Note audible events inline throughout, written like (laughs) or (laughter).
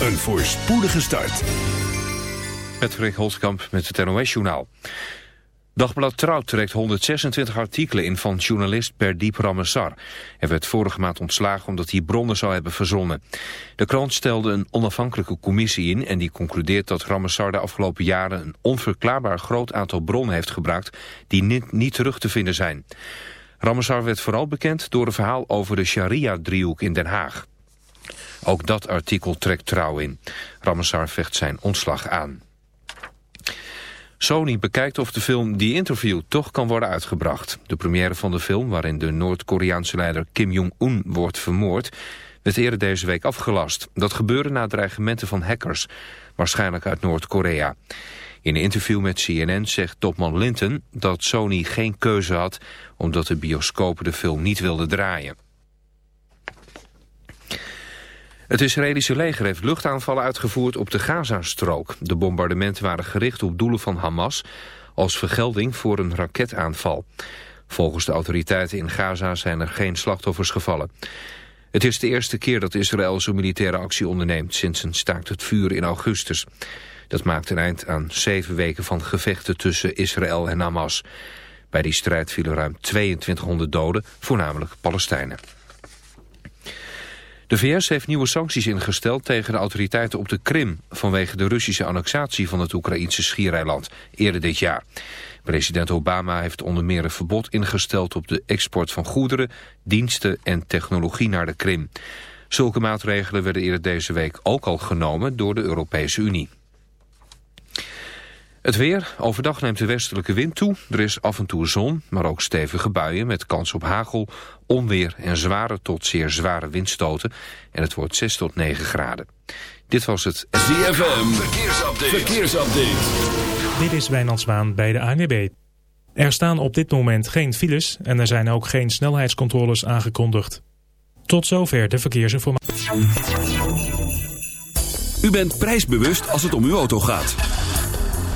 een voorspoedige start. Patrick Holtkamp met het NOS-journaal. Dagblad Trouw trekt 126 artikelen in van journalist Perdiep Ramassar. Hij werd vorige maand ontslagen omdat hij bronnen zou hebben verzonnen. De krant stelde een onafhankelijke commissie in... en die concludeert dat Ramassar de afgelopen jaren... een onverklaarbaar groot aantal bronnen heeft gebruikt... die niet, terug te vinden zijn. Ramassar werd vooral bekend door een verhaal over de Sharia-driehoek in Den Haag. Ook dat artikel trekt Trouw in. Ramassar vecht zijn ontslag aan. Sony bekijkt of de film The Interview toch kan worden uitgebracht. De première van de film, waarin de Noord-Koreaanse leider Kim Jong-un wordt vermoord, werd eerder deze week afgelast. Dat gebeurde na dreigementen van hackers, waarschijnlijk uit Noord-Korea. In een interview met CNN zegt topman Linton dat Sony geen keuze had... omdat de bioscopen de film niet wilden draaien. Het Israëlische leger heeft luchtaanvallen uitgevoerd op de Gazastrook. De bombardementen waren gericht op doelen van Hamas als vergelding voor een raketaanval. Volgens de autoriteiten in Gaza zijn er geen slachtoffers gevallen. Het is de eerste keer dat Israël zo'n militaire actie onderneemt sinds een staakt het vuur in augustus. Dat maakt een eind aan zeven weken van gevechten tussen Israël en Hamas. Bij die strijd vielen ruim 2200 doden, voornamelijk Palestijnen. De VS heeft nieuwe sancties ingesteld tegen de autoriteiten op de Krim... vanwege de Russische annexatie van het Oekraïnse schiereiland eerder dit jaar. President Obama heeft onder meer een verbod ingesteld op de export van goederen, diensten en technologie naar de Krim. Zulke maatregelen werden eerder deze week ook al genomen door de Europese Unie. Het weer. Overdag neemt de westelijke wind toe. Er is af en toe zon, maar ook stevige buien met kans op hagel, onweer en zware tot zeer zware windstoten. En het wordt 6 tot 9 graden. Dit was het ZFM. Verkeersupdate. Verkeersupdate. Dit is Wijnand Zwaan bij de ANWB. Er staan op dit moment geen files en er zijn ook geen snelheidscontroles aangekondigd. Tot zover de verkeersinformatie. U bent prijsbewust als het om uw auto gaat.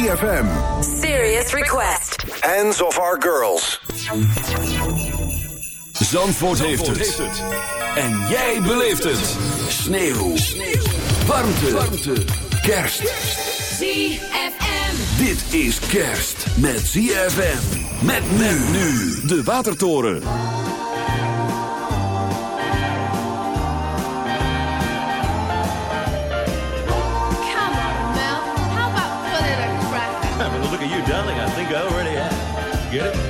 3FM. Serious Request. Hands of our girls. Zandvoort, heeft, het. En jij beleeft het. Sneeuw. Warmte. Warmte. Kerst. ZFM. Dit is kerst met ZFM. Met men nu. De Watertoren. Get it?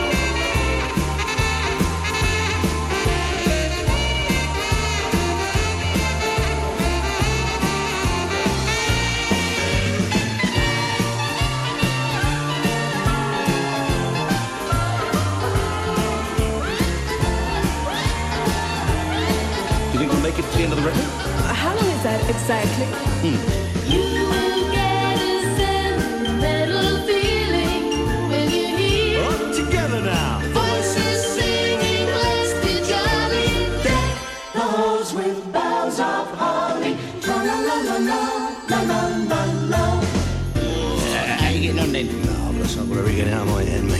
How long is that exactly? Mm. of.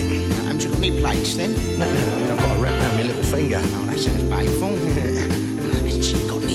I'm gonna plates then. No, no, no, I've got a wrap around my little finger. Oh, that sounds painful. (laughs)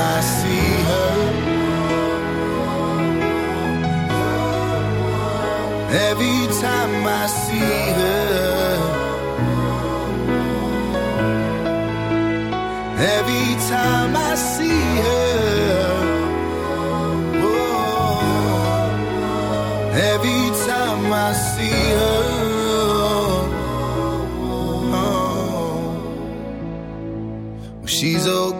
I see her. Every time I see her. Every time I see her. Oh. Every time I see her. Oh. Oh. She's okay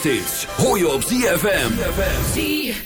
kerst je op ZFM. ZFM.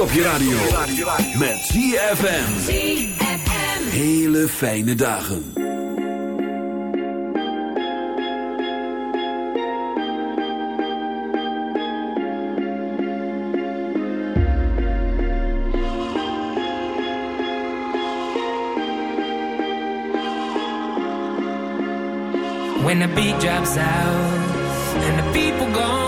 Op je radio. Met ZFM. Hele fijne dagen. When the beat drops out and the people gone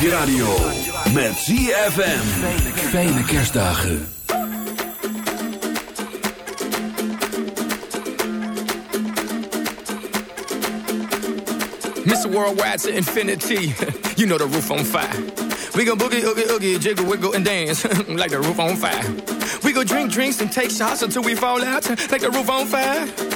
radio. Met ZFM. Fijne kerstdagen. Mr. Worldwide to infinity. (laughs) You know the roof on fire. We go boogie, oogie, oogie, jiggle, wiggle, and dance. (laughs) like the roof on fire. We go drink drinks and take shots until we fall out. Like the roof on fire.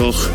toch?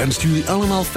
Wenst jullie allemaal fijn.